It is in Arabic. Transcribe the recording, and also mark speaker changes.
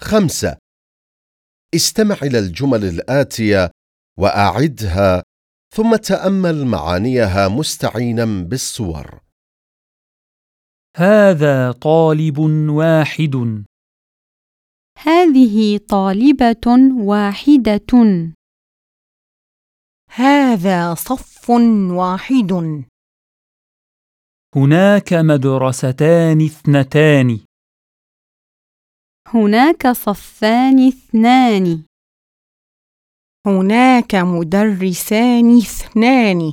Speaker 1: خمسة. استمع إلى الجمل الآتية وأعدها ثم تأمل معانيها مستعينا بالصور.
Speaker 2: هذا طالب واحد.
Speaker 3: هذه طالبة واحدة.
Speaker 4: هذا صف واحد.
Speaker 2: هناك مدرستان اثنتان.
Speaker 3: هناك صفان اثنان.
Speaker 4: هناك مدرسان اثنان.